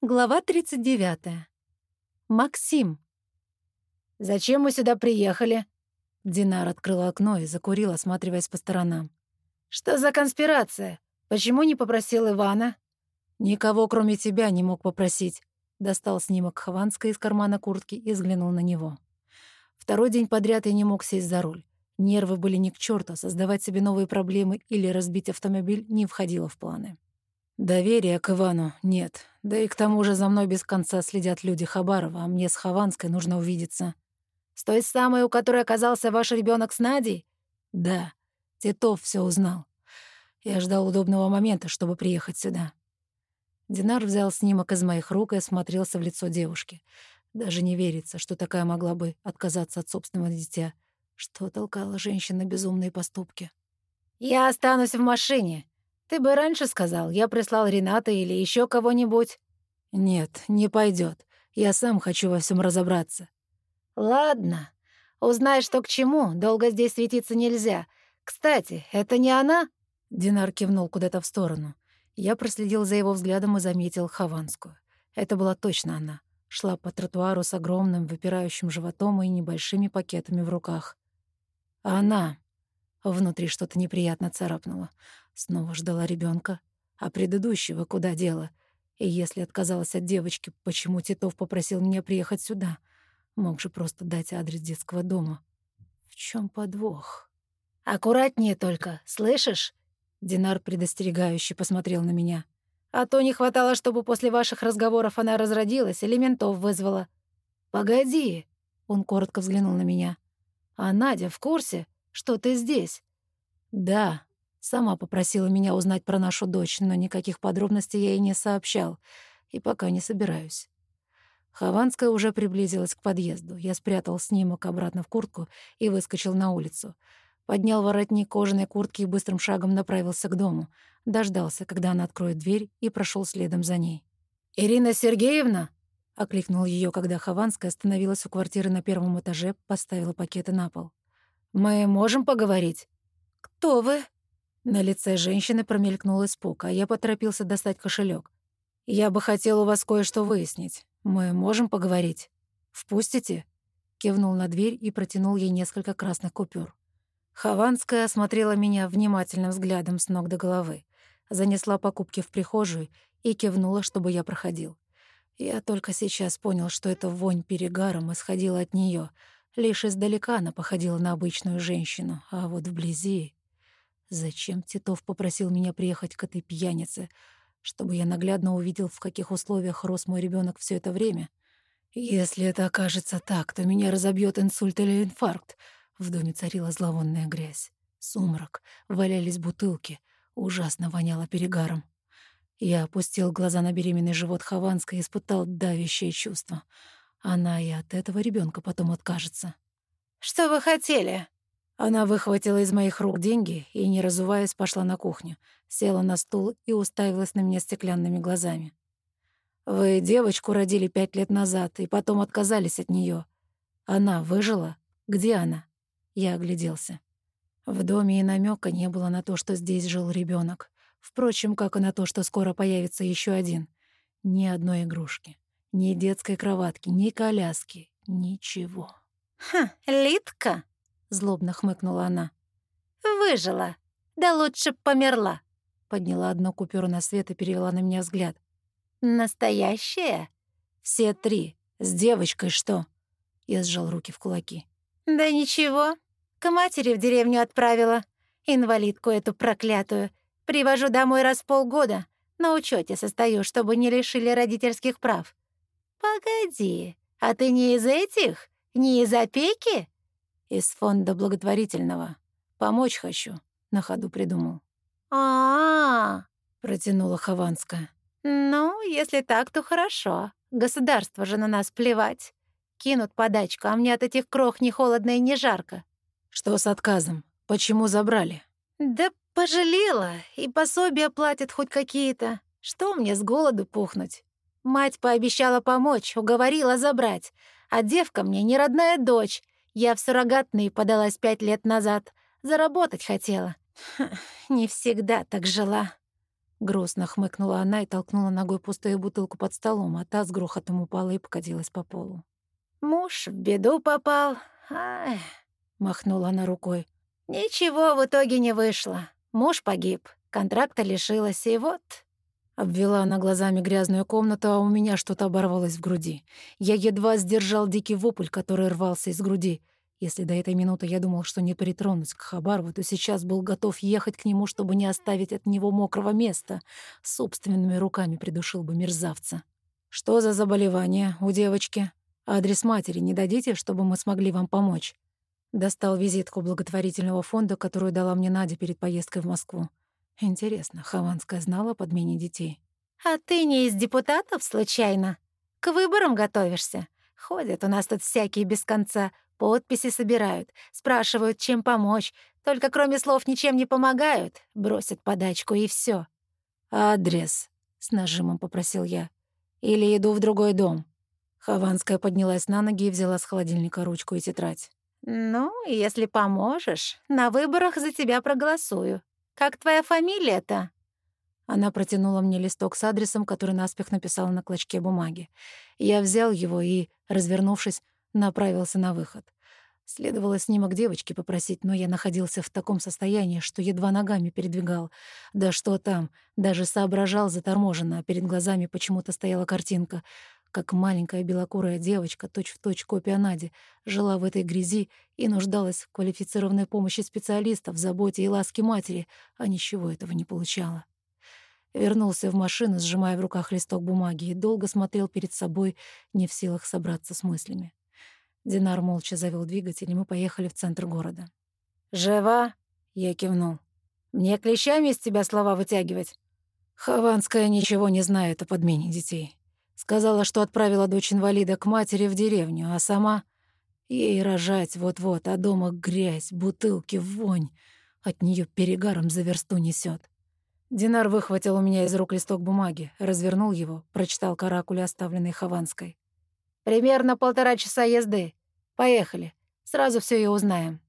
Глава 39. Максим. «Зачем мы сюда приехали?» Динар открыла окно и закурил, осматриваясь по сторонам. «Что за конспирация? Почему не попросил Ивана?» «Никого, кроме тебя, не мог попросить». Достал снимок Хованской из кармана куртки и взглянул на него. Второй день подряд я не мог сесть за руль. Нервы были ни к черту, создавать себе новые проблемы или разбить автомобиль не входило в планы. Доверия к Ивану нет. Да и к тому же за мной без конца следят люди Хабарова, а мне с Хованской нужно увидеться. С той самой, у которой оказался ваш ребенок с Надей? Да. Титов все узнал. Я ждал удобного момента, чтобы приехать сюда. Динар взял снимок из моих рук и осмотрелся в лицо девушки. Даже не верится, что такая могла бы отказаться от собственного дитя — что толкало женщин на безумные поступки? «Я останусь в машине. Ты бы раньше сказал, я прислал Рената или еще кого-нибудь». «Нет, не пойдет. Я сам хочу во всем разобраться». «Ладно. Узнай, что к чему. Долго здесь светиться нельзя. Кстати, это не она?» Динар кивнул куда-то в сторону. Я проследил за его взглядом и заметил Хованскую. Это была точно она. Шла по тротуару с огромным выпирающим животом и небольшими пакетами в руках. А она... Внутри что-то неприятно царапнуло. Снова ждала ребенка, А предыдущего куда дело? И если отказалась от девочки, почему Титов попросил меня приехать сюда? Мог же просто дать адрес детского дома. В чем подвох? «Аккуратнее только, слышишь?» Динар предостерегающе посмотрел на меня. «А то не хватало, чтобы после ваших разговоров она разродилась или ментов вызвала». «Погоди!» — он коротко взглянул на меня. «А Надя в курсе, что ты здесь?» «Да», Сама попросила меня узнать про нашу дочь, но никаких подробностей я ей не сообщал, и пока не собираюсь. Хованская уже приблизилась к подъезду. Я спрятал снимок обратно в куртку и выскочил на улицу. Поднял воротник кожаной куртки и быстрым шагом направился к дому. Дождался, когда она откроет дверь, и прошел следом за ней. «Ирина Сергеевна!» Окликнул ее, когда Хованская остановилась у квартиры на первом этаже, поставила пакеты на пол. «Мы можем поговорить?» «Кто вы?» На лице женщины промелькнул испуг, а я поторопился достать кошелек. «Я бы хотел у вас кое-что выяснить. Мы можем поговорить? Впустите?» Кивнул на дверь и протянул ей несколько красных купюр. Хованская осмотрела меня внимательным взглядом с ног до головы, занесла покупки в прихожую и кивнула, чтобы я проходил. Я только сейчас понял, что эта вонь перегаром исходила от нее. Лишь издалека она походила на обычную женщину, а вот вблизи... Зачем Титов попросил меня приехать к этой пьянице, чтобы я наглядно увидел, в каких условиях рос мой ребенок все это время? Если это окажется так, то меня разобьет инсульт или инфаркт. В доме царила зловонная грязь. Сумрак, валялись бутылки, ужасно воняло перегаром. Я опустил глаза на беременный живот Хованской и испытал давящее чувство. Она и от этого ребенка потом откажется. «Что вы хотели?» Она выхватила из моих рук деньги и, не разуваясь, пошла на кухню, села на стул и уставилась на меня стеклянными глазами. «Вы девочку родили пять лет назад и потом отказались от нее. Она выжила? Где она?» Я огляделся. В доме и намека не было на то, что здесь жил ребенок. Впрочем, как и на то, что скоро появится еще один. Ни одной игрушки, ни детской кроватки, ни коляски, ничего. «Ха, Литка!» — злобно хмыкнула она. «Выжила. Да лучше померла». Подняла одну купюру на свет и перевела на меня взгляд. «Настоящая?» «Все три. С девочкой что?» Я сжал руки в кулаки. «Да ничего. К матери в деревню отправила. Инвалидку эту проклятую. Привожу домой раз в полгода. На учете состою, чтобы не лишили родительских прав. Погоди, а ты не из этих? Не из опеки? Из фонда благотворительного. Помочь хочу, на ходу придумал. А-а-а, протянула Хованская. Ну, если так, то хорошо. Государство же на нас плевать. Кинут подачку, а мне от этих крох ни холодно и ни жарко. Что с отказом? Почему забрали? Да Пожалела, и пособия платят хоть какие-то. Что мне с голоду пухнуть? Мать пообещала помочь, уговорила забрать. А девка мне не родная дочь. Я в суррогатные подалась пять лет назад. Заработать хотела. Ха, не всегда так жила. Грустно хмыкнула она и толкнула ногой пустую бутылку под столом, а та с грохотом упала и покатилась по полу. «Муж в беду попал. Ай!» — махнула она рукой. «Ничего в итоге не вышло. Муж погиб, контракта лишилась, и вот...» Обвела она глазами грязную комнату, а у меня что-то оборвалось в груди. Я едва сдержал дикий вопль, который рвался из груди. Если до этой минуты я думал, что не притронусь к Хабарову, то сейчас был готов ехать к нему, чтобы не оставить от него мокрого места. Собственными руками придушил бы мерзавца. «Что за заболевание у девочки? Адрес матери не дадите, чтобы мы смогли вам помочь?» Достал визитку благотворительного фонда, которую дала мне Надя перед поездкой в Москву. Интересно, Хованская знала о подмене детей? «А ты не из депутатов, случайно? К выборам готовишься? Ходят у нас тут всякие без конца, подписи собирают, спрашивают, чем помочь, только кроме слов ничем не помогают, бросят подачку и все. «Адрес», — с нажимом попросил я. «Или иду в другой дом». Хованская поднялась на ноги и взяла с холодильника ручку и тетрадь. «Ну, если поможешь, на выборах за тебя проголосую. Как твоя фамилия-то?» Она протянула мне листок с адресом, который наспех написала на клочке бумаги. Я взял его и, развернувшись, направился на выход. Следовало снимок девочки попросить, но я находился в таком состоянии, что едва ногами передвигал. Да что там, даже соображал заторможенно, а перед глазами почему-то стояла картинка, как маленькая белокурая девочка, точь-в-точь копия Нади, жила в этой грязи и нуждалась в квалифицированной помощи специалистов, заботе и ласке матери, а ничего этого не получала. Вернулся в машину, сжимая в руках листок бумаги, и долго смотрел перед собой, не в силах собраться с мыслями. Динар молча завел двигатель, и мы поехали в центр города. «Жива?» — я кивнул. «Мне клещами из тебя слова вытягивать?» Хованская ничего не знает о подмене детей. Сказала, что отправила дочь инвалида к матери в деревню, а сама... Ей рожать вот-вот, а дома грязь, бутылки, вонь. От нее перегаром за версту несет. Динар выхватил у меня из рук листок бумаги, развернул его, прочитал каракули, оставленные Хованской. «Примерно полтора часа езды. Поехали. Сразу все и узнаем».